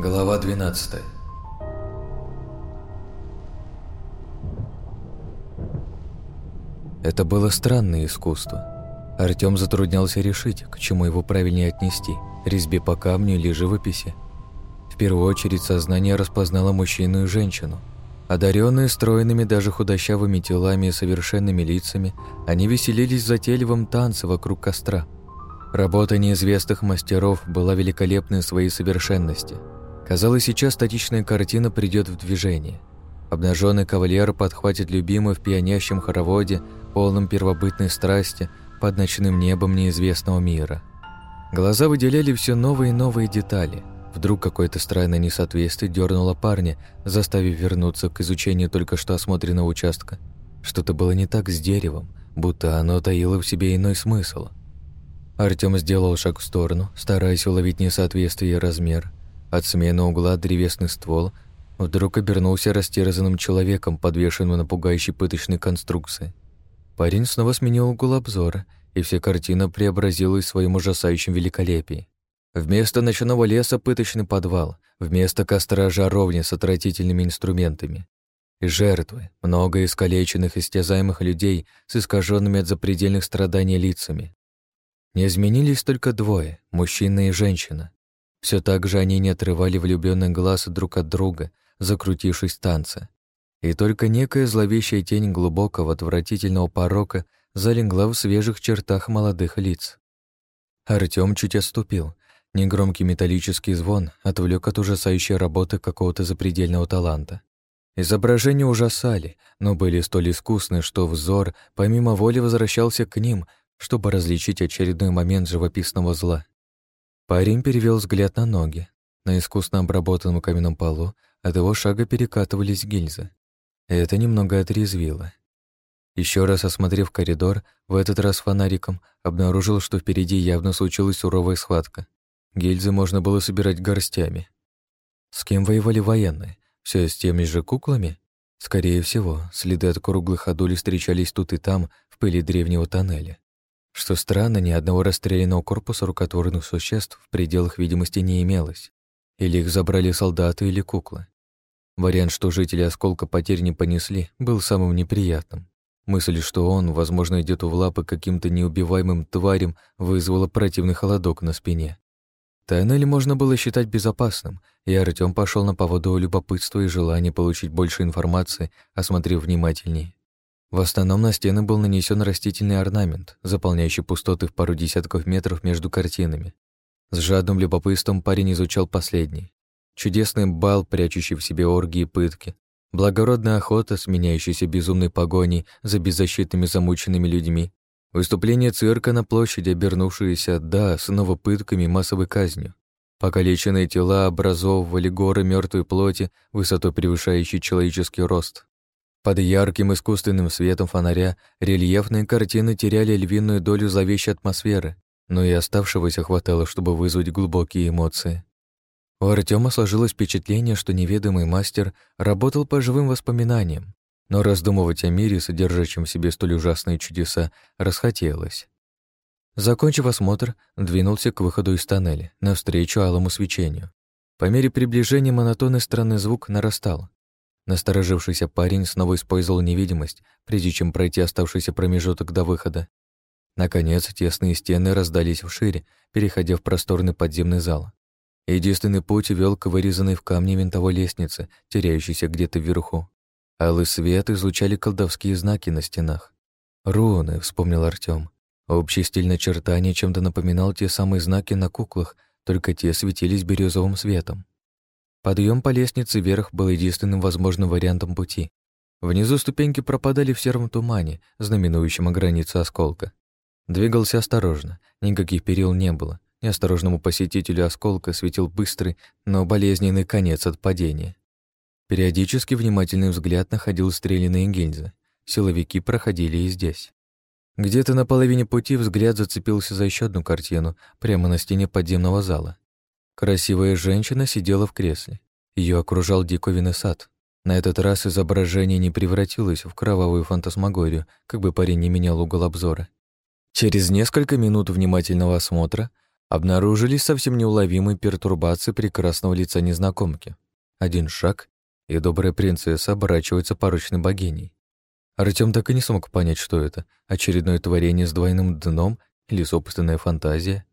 Глава 12 Это было странное искусство. Артём затруднялся решить, к чему его правильнее отнести – резьбе по камню или живописи. В первую очередь сознание распознало мужчину и женщину. Одаренные стройными даже худощавыми телами и совершенными лицами, они веселились в затейливом танце вокруг костра. Работа неизвестных мастеров была великолепной своей совершенности – Казалось, сейчас статичная картина придет в движение. Обнаженный кавалер подхватит любимую в пьянящем хороводе, полном первобытной страсти, под ночным небом неизвестного мира. Глаза выделяли все новые и новые детали. Вдруг какое-то странное несоответствие дернуло парня, заставив вернуться к изучению только что осмотренного участка. Что-то было не так с деревом, будто оно таило в себе иной смысл. Артем сделал шаг в сторону, стараясь уловить несоответствие и размер – от смены угла древесный ствол вдруг обернулся растерзанным человеком, подвешенным на пугающей пыточной конструкции. Парень снова сменил угол обзора, и вся картина преобразилась в своем ужасающем великолепии. Вместо ночного леса пыточный подвал, вместо костра жаровня с отвратительными инструментами. И жертвы, много искалеченных и стязаемых людей с искаженными от запредельных страданий лицами. Не изменились только двое, мужчина и женщина. Все так же они не отрывали влюбленных глаз друг от друга, закрутившись танца. И только некая зловещая тень глубокого, отвратительного порока залегла в свежих чертах молодых лиц. Артем чуть отступил. Негромкий металлический звон отвлек от ужасающей работы какого-то запредельного таланта. Изображения ужасали, но были столь искусны, что взор помимо воли возвращался к ним, чтобы различить очередной момент живописного зла. Парень перевел взгляд на ноги. На искусно обработанном каменном полу от его шага перекатывались гильзы. Это немного отрезвило. Еще раз осмотрев коридор, в этот раз фонариком, обнаружил, что впереди явно случилась суровая схватка. Гильзы можно было собирать горстями. С кем воевали военные? Все с теми же куклами? Скорее всего, следы от круглых ходулей встречались тут и там, в пыли древнего тоннеля. Что странно, ни одного расстрелянного корпуса рукотворных существ в пределах видимости не имелось. Или их забрали солдаты или куклы. Вариант, что жители осколка потерь не понесли, был самым неприятным. Мысль, что он, возможно, идет в лапы каким-то неубиваемым тварям, вызвала противный холодок на спине. Тоннель можно было считать безопасным, и Артём пошел на поводу любопытства и желания получить больше информации, осмотрев внимательнее. В основном на стены был нанесен растительный орнамент, заполняющий пустоты в пару десятков метров между картинами. С жадным любопытством парень изучал последний. Чудесный бал, прячущий в себе оргии и пытки. Благородная охота, сменяющаяся безумной погоней за беззащитными замученными людьми. Выступление цирка на площади, обернувшееся, да, снова пытками и массовой казнью. Покалеченные тела образовывали горы мертвой плоти, высотой превышающей человеческий рост. Под ярким искусственным светом фонаря рельефные картины теряли львиную долю зловещей атмосферы, но и оставшегося хватало, чтобы вызвать глубокие эмоции. У Артема сложилось впечатление, что неведомый мастер работал по живым воспоминаниям, но раздумывать о мире, содержащем в себе столь ужасные чудеса, расхотелось. Закончив осмотр, двинулся к выходу из тоннеля, навстречу алому свечению. По мере приближения монотонный странный звук нарастал. Насторожившийся парень снова использовал невидимость, прежде чем пройти оставшийся промежуток до выхода. Наконец, тесные стены раздались вшире, переходя в просторный подземный зал. Единственный путь вел к вырезанной в камне винтовой лестнице, теряющейся где-то вверху. Алый свет излучали колдовские знаки на стенах. «Руны», — вспомнил Артём. Общий стиль начертания чем-то напоминал те самые знаки на куклах, только те светились бирюзовым светом. Подъем по лестнице вверх был единственным возможным вариантом пути. Внизу ступеньки пропадали в сером тумане, знаменующем о границе осколка. Двигался осторожно, никаких перил не было. Неосторожному посетителю осколка светил быстрый, но болезненный конец от падения. Периодически внимательный взгляд находил стрелянные гильзы. Силовики проходили и здесь. Где-то на половине пути взгляд зацепился за еще одну картину прямо на стене подземного зала. Красивая женщина сидела в кресле. Ее окружал диковинный сад. На этот раз изображение не превратилось в кровавую фантасмагорию, как бы парень не менял угол обзора. Через несколько минут внимательного осмотра обнаружились совсем неуловимые пертурбации прекрасного лица незнакомки. Один шаг, и добрая принцесса оборачивается порочной богиней. Артём так и не смог понять, что это — очередное творение с двойным дном или собственная фантазия.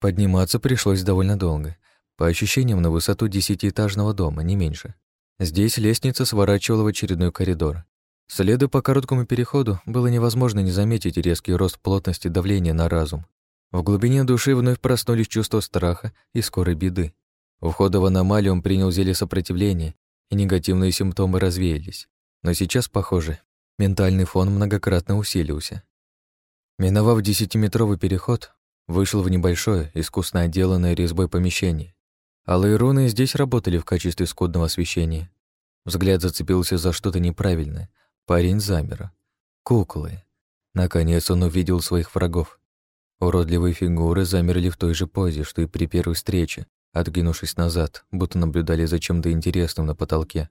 Подниматься пришлось довольно долго, по ощущениям на высоту десятиэтажного дома, не меньше. Здесь лестница сворачивала в очередной коридор. Следуя по короткому переходу, было невозможно не заметить резкий рост плотности давления на разум. В глубине души вновь проснулись чувства страха и скорой беды. У входа в аномалию он принял зелье сопротивления, и негативные симптомы развеялись. Но сейчас, похоже, ментальный фон многократно усилился. Миновав десятиметровый переход, вышел в небольшое, искусно отделанное резьбой помещение. Алые руны здесь работали в качестве скудного освещения. Взгляд зацепился за что-то неправильное. Парень замер. Куклы. Наконец он увидел своих врагов. Уродливые фигуры замерли в той же позе, что и при первой встрече, отгинувшись назад, будто наблюдали за чем-то интересным на потолке.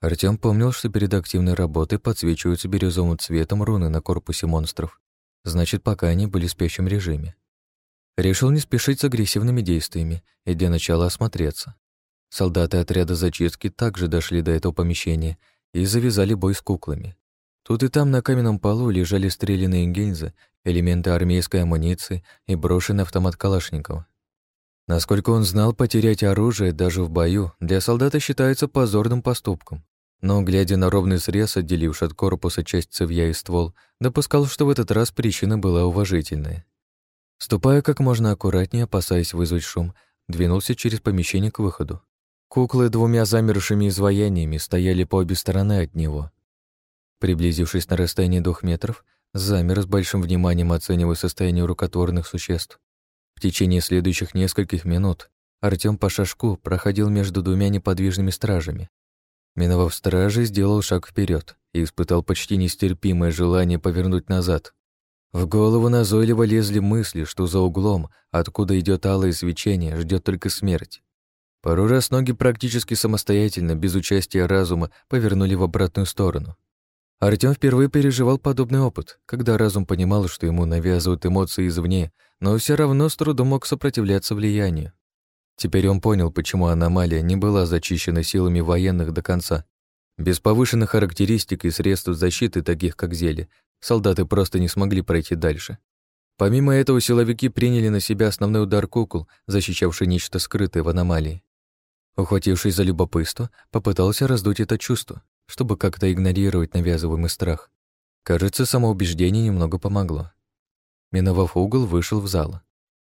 Артём помнил, что перед активной работой подсвечиваются бирюзовым цветом руны на корпусе монстров. Значит, пока они были в спящем режиме. Решил не спешить с агрессивными действиями и для начала осмотреться. Солдаты отряда зачистки также дошли до этого помещения и завязали бой с куклами. Тут и там на каменном полу лежали стрелянные гильзы, элементы армейской амуниции и брошенный автомат Калашникова. Насколько он знал, потерять оружие даже в бою для солдата считается позорным поступком. Но, глядя на ровный срез, отделивший от корпуса часть цевья и ствол, допускал, что в этот раз причина была уважительная. Ступая как можно аккуратнее, опасаясь вызвать шум, двинулся через помещение к выходу. Куклы двумя замершими изваяниями стояли по обе стороны от него. Приблизившись на расстояние двух метров, замер с большим вниманием оценивая состояние рукотворных существ. В течение следующих нескольких минут Артём по шашку проходил между двумя неподвижными стражами. Миновав стражи, сделал шаг вперед и испытал почти нестерпимое желание повернуть назад, в голову назойливо лезли мысли, что за углом, откуда идет алое свечение, ждет только смерть. Пару раз ноги практически самостоятельно, без участия разума, повернули в обратную сторону. Артём впервые переживал подобный опыт, когда разум понимал, что ему навязывают эмоции извне, но все равно с трудом мог сопротивляться влиянию. Теперь он понял, почему аномалия не была зачищена силами военных до конца. Без повышенных характеристик и средств защиты, таких как зелье, солдаты просто не смогли пройти дальше. Помимо этого, силовики приняли на себя основной удар кукол, защищавший нечто скрытое в аномалии. Ухватившись за любопытство, попытался раздуть это чувство, чтобы как-то игнорировать навязываемый страх. Кажется, самоубеждение немного помогло. Миновав угол, вышел в зал.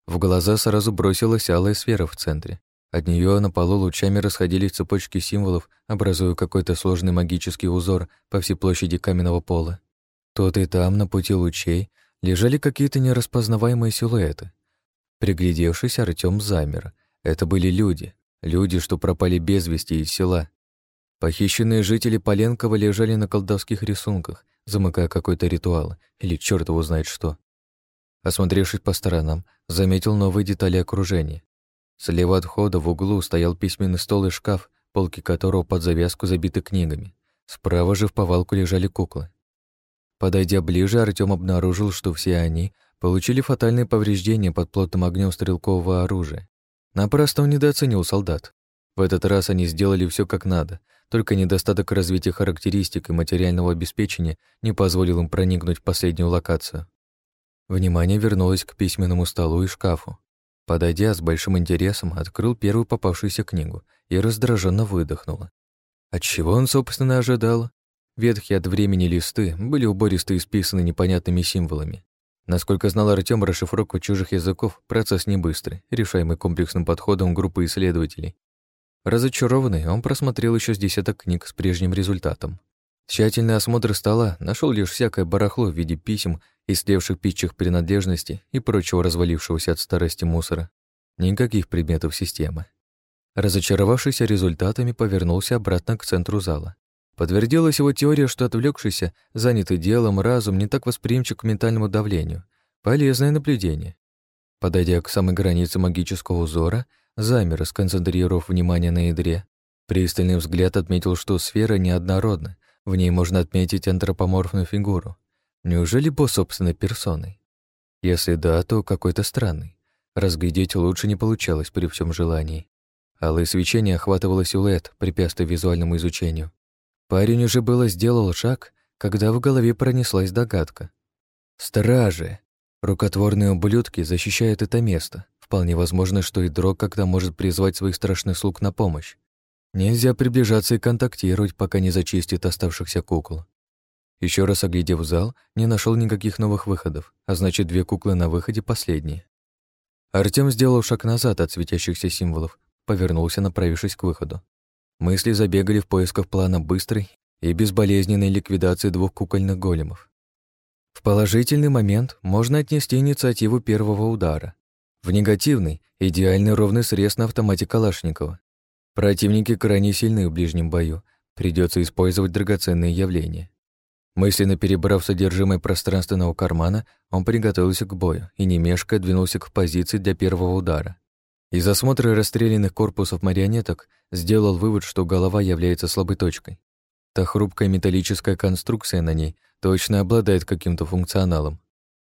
В глаза сразу бросилась алая сфера в центре. От нее на полу лучами расходились цепочки символов, образуя какой-то сложный магический узор по всей площади каменного пола. Что-то там на пути лучей лежали какие-то нераспознаваемые силуэты. Приглядевшись, Артём замер. Это были люди. Люди, что пропали без вести из села. Похищенные жители Поленкова лежали на колдовских рисунках, замыкая какой-то ритуал, или чёрт его знает что. Осмотревшись по сторонам, заметил новые детали окружения. Слева от входа в углу стоял письменный стол и шкаф, полки которого под завязку забиты книгами. Справа же в повалку лежали куклы. Подойдя ближе, Артём обнаружил, что все они получили фатальные повреждения под плотным огнем стрелкового оружия. Напрасно он недооценил солдат. В этот раз они сделали все как надо, только недостаток развития характеристик и материального обеспечения не позволил им проникнуть в последнюю локацию. Внимание вернулось к письменному столу и шкафу. Подойдя с большим интересом, открыл первую попавшуюся книгу и раздраженно выдохнула. От чего он, собственно, ожидал? Ветхие от времени листы были убористо исписаны непонятными символами. Насколько знал Артём, расшифровка чужих языков – процесс не быстрый, решаемый комплексным подходом группы исследователей. Разочарованный, он просмотрел еще с десяток книг с прежним результатом. Тщательный осмотр стола нашел лишь всякое барахло в виде писем, истлевших питчих принадлежностей и прочего развалившегося от старости мусора. Никаких предметов системы. Разочаровавшийся результатами, повернулся обратно к центру зала. Подтвердилась его теория, что отвлекшийся, занятый делом, разум не так восприимчив к ментальному давлению. Полезное наблюдение. Подойдя к самой границе магического узора, замер, сконцентрировав внимание на ядре. Пристальный взгляд отметил, что сфера неоднородна, в ней можно отметить антропоморфную фигуру. Неужели по собственной персоной? Если да, то какой-то странный. Разглядеть лучше не получалось при всем желании. Алое свечение охватывало силуэт, препятствуя визуальному изучению. Парень уже было сделал шаг, когда в голове пронеслась догадка. «Стражи! Рукотворные ублюдки защищают это место. Вполне возможно, что и Дрог когда может призвать своих страшных слуг на помощь. Нельзя приближаться и контактировать, пока не зачистит оставшихся кукол. Еще раз оглядев зал, не нашел никаких новых выходов, а значит, две куклы на выходе последние. Артем сделал шаг назад от светящихся символов, повернулся, направившись к выходу. Мысли забегали в поисках плана быстрой и безболезненной ликвидации двух кукольных големов. В положительный момент можно отнести инициативу первого удара. В негативный – идеальный ровный срез на автомате Калашникова. Противники крайне сильны в ближнем бою, придется использовать драгоценные явления. Мысленно перебрав содержимое пространственного кармана, он приготовился к бою и немешко двинулся к позиции для первого удара. Из осмотра расстрелянных корпусов марионеток сделал вывод, что голова является слабой точкой. Та хрупкая металлическая конструкция на ней точно обладает каким-то функционалом.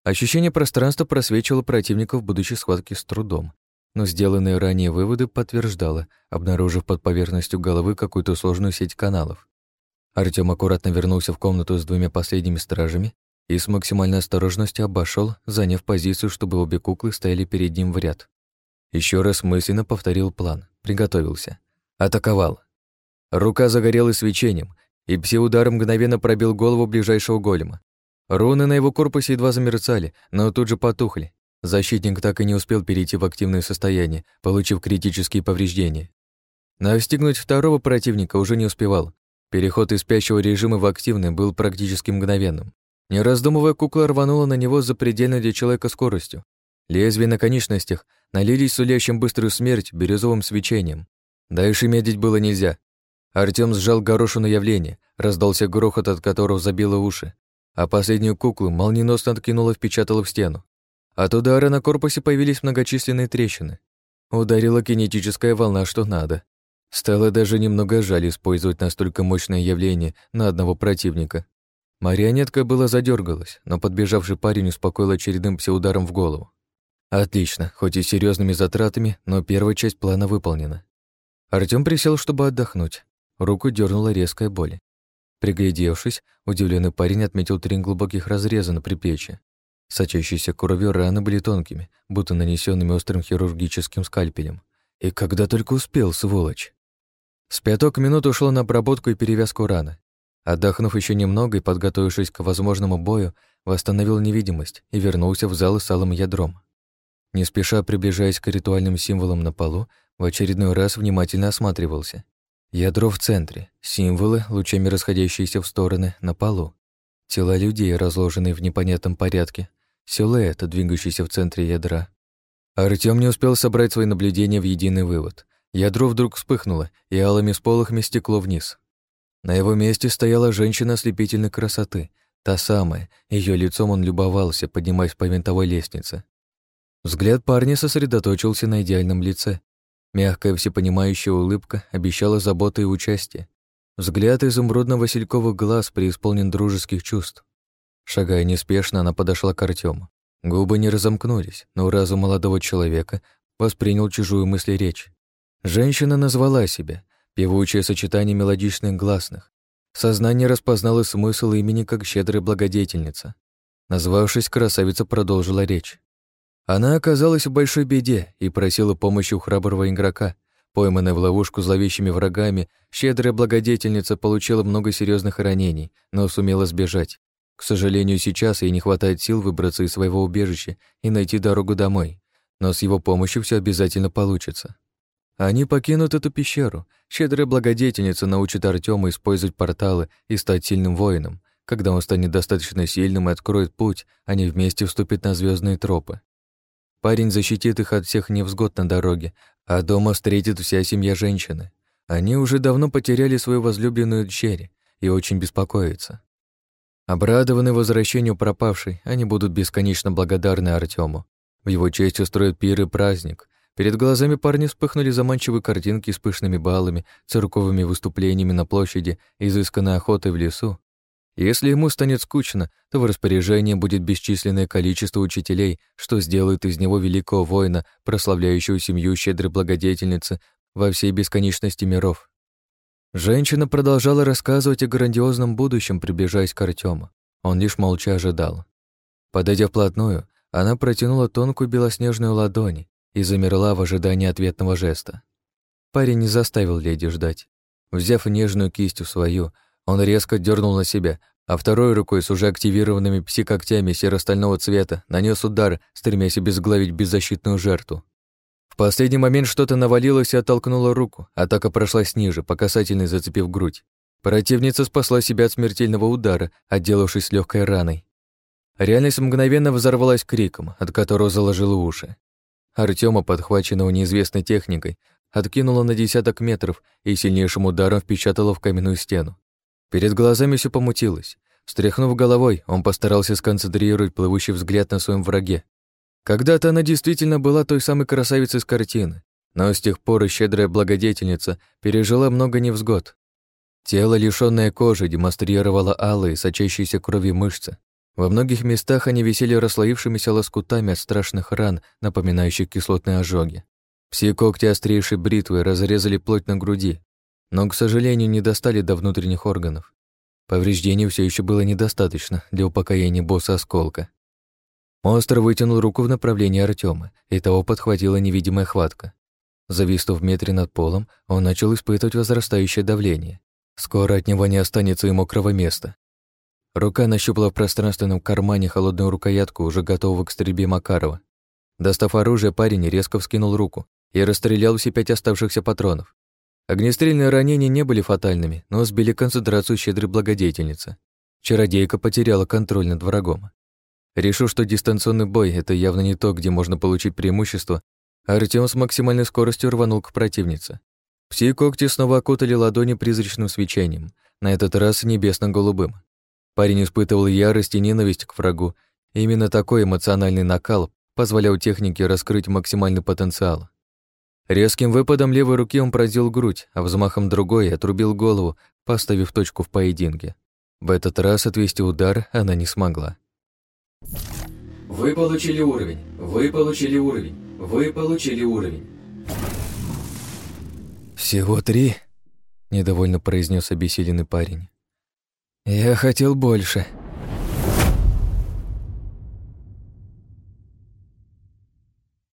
Ощущение пространства просвечивало противников в будущей схватке с трудом, но сделанные ранее выводы подтверждало, обнаружив под поверхностью головы какую-то сложную сеть каналов. Артём аккуратно вернулся в комнату с двумя последними стражами и с максимальной осторожностью обошел, заняв позицию, чтобы обе куклы стояли перед ним в ряд. Еще раз мысленно повторил план, приготовился. Атаковал. Рука загорелась свечением, и пси-удар мгновенно пробил голову ближайшего голема. Руны на его корпусе едва замерцали, но тут же потухли. Защитник так и не успел перейти в активное состояние, получив критические повреждения. Настигнуть второго противника уже не успевал. Переход из спящего режима в активный был практически мгновенным. Не раздумывая, кукла рванула на него с запредельной для человека скоростью. Лезвие на конечностях налились сулящим быструю смерть бирюзовым свечением. Дальше медить было нельзя. Артём сжал горошину явление, раздался грохот, от которого забило уши, а последнюю куклу молниеносно откинула и впечатала в стену. От удара на корпусе появились многочисленные трещины. Ударила кинетическая волна, что надо. Стало даже немного жаль использовать настолько мощное явление на одного противника. Марионетка была задергалась, но подбежавший парень успокоил очередным псеударом в голову. Отлично, хоть и серьезными затратами, но первая часть плана выполнена. Артём присел, чтобы отдохнуть. Руку дернула резкая боль. Приглядевшись, удивленный парень отметил три глубоких разреза на припече. Сочащиеся кровью раны были тонкими, будто нанесенными острым хирургическим скальпелем. И когда только успел, сволочь. С пяток минут ушло на обработку и перевязку раны. Отдохнув еще немного и подготовившись к возможному бою, восстановил невидимость и вернулся в зал с алым ядром. Не спеша приближаясь к ритуальным символам на полу, в очередной раз внимательно осматривался. Ядро в центре, символы, лучами расходящиеся в стороны, на полу. Тела людей, разложенные в непонятном порядке. Силуэт, двигающийся в центре ядра. Артём не успел собрать свои наблюдения в единый вывод. Ядро вдруг вспыхнуло, и алыми сполохами стекло вниз. На его месте стояла женщина ослепительной красоты, та самая, ее лицом он любовался, поднимаясь по винтовой лестнице. Взгляд парня сосредоточился на идеальном лице. Мягкая всепонимающая улыбка обещала заботы и участие. Взгляд изумрудно-васильковых глаз преисполнен дружеских чувств. Шагая неспешно, она подошла к Артему. Губы не разомкнулись, но разум молодого человека воспринял чужую мысль и речь. Женщина назвала себя, певучее сочетание мелодичных гласных. Сознание распознало смысл имени как щедрая благодетельница. Назвавшись, красавица продолжила речь. Она оказалась в большой беде и просила помощи у храброго игрока. Пойманная в ловушку зловещими врагами, щедрая благодетельница получила много серьезных ранений, но сумела сбежать. К сожалению, сейчас ей не хватает сил выбраться из своего убежища и найти дорогу домой, но с его помощью все обязательно получится. Они покинут эту пещеру. Щедрая благодетельница научит Артема использовать порталы и стать сильным воином. Когда он станет достаточно сильным и откроет путь, они вместе вступят на звездные тропы. Парень защитит их от всех невзгод на дороге, а дома встретит вся семья женщины. Они уже давно потеряли свою возлюбленную дщери и очень беспокоятся. Обрадованы возвращению пропавшей, они будут бесконечно благодарны Артему. В его честь устроят пир и праздник. Перед глазами парня вспыхнули заманчивые картинки с пышными балами, церковными выступлениями на площади, изысканной охотой в лесу если ему станет скучно, то в распоряжении будет бесчисленное количество учителей, что сделает из него великого воина, прославляющего семью щедрой благодетельницы во всей бесконечности миров. Женщина продолжала рассказывать о грандиозном будущем, приближаясь к Артему. Он лишь молча ожидал. Подойдя вплотную, она протянула тонкую белоснежную ладонь и замерла в ожидании ответного жеста. Парень не заставил леди ждать. Взяв нежную кисть в свою, он резко дернул на себя, а второй рукой с уже активированными пси-когтями серо-стального цвета нанес удар, стремясь обезглавить беззащитную жертву. В последний момент что-то навалилось и оттолкнуло руку. Атака прошла ниже, по касательной зацепив грудь. Противница спасла себя от смертельного удара, отделавшись легкой раной. Реальность мгновенно взорвалась криком, от которого заложило уши. Артема, подхваченного неизвестной техникой, откинула на десяток метров и сильнейшим ударом впечатала в каменную стену. Перед глазами все помутилось. Встряхнув головой, он постарался сконцентрировать плывущий взгляд на своем враге. Когда-то она действительно была той самой красавицей с картины, но с тех пор и щедрая благодетельница пережила много невзгод. Тело, лишённое кожи, демонстрировало алые, сочащиеся кровью мышцы. Во многих местах они висели расслоившимися лоскутами от страшных ран, напоминающих кислотные ожоги. Все когти острейшей бритвы разрезали плоть на груди, но, к сожалению, не достали до внутренних органов. Повреждений все еще было недостаточно для упокоения босса осколка. Монстр вытянул руку в направлении Артема, и того подхватила невидимая хватка. Зависнув в метре над полом, он начал испытывать возрастающее давление. Скоро от него не останется и мокрого места. Рука нащупала в пространственном кармане холодную рукоятку, уже готового к стрельбе Макарова. Достав оружие, парень резко вскинул руку и расстрелял все пять оставшихся патронов. Огнестрельные ранения не были фатальными, но сбили концентрацию щедрой благодетельницы. Чародейка потеряла контроль над врагом. Решил, что дистанционный бой — это явно не то, где можно получить преимущество, Артём с максимальной скоростью рванул к противнице. Пси-когти снова окутали ладони призрачным свечением, на этот раз небесно-голубым. Парень испытывал ярость и ненависть к врагу. Именно такой эмоциональный накал позволял технике раскрыть максимальный потенциал. Резким выпадом левой руки он поразил грудь, а взмахом другой отрубил голову, поставив точку в поединке. В этот раз отвести удар она не смогла. Вы получили уровень. Вы получили уровень. Вы получили уровень. Всего три? Недовольно произнес обессиленный парень. Я хотел больше.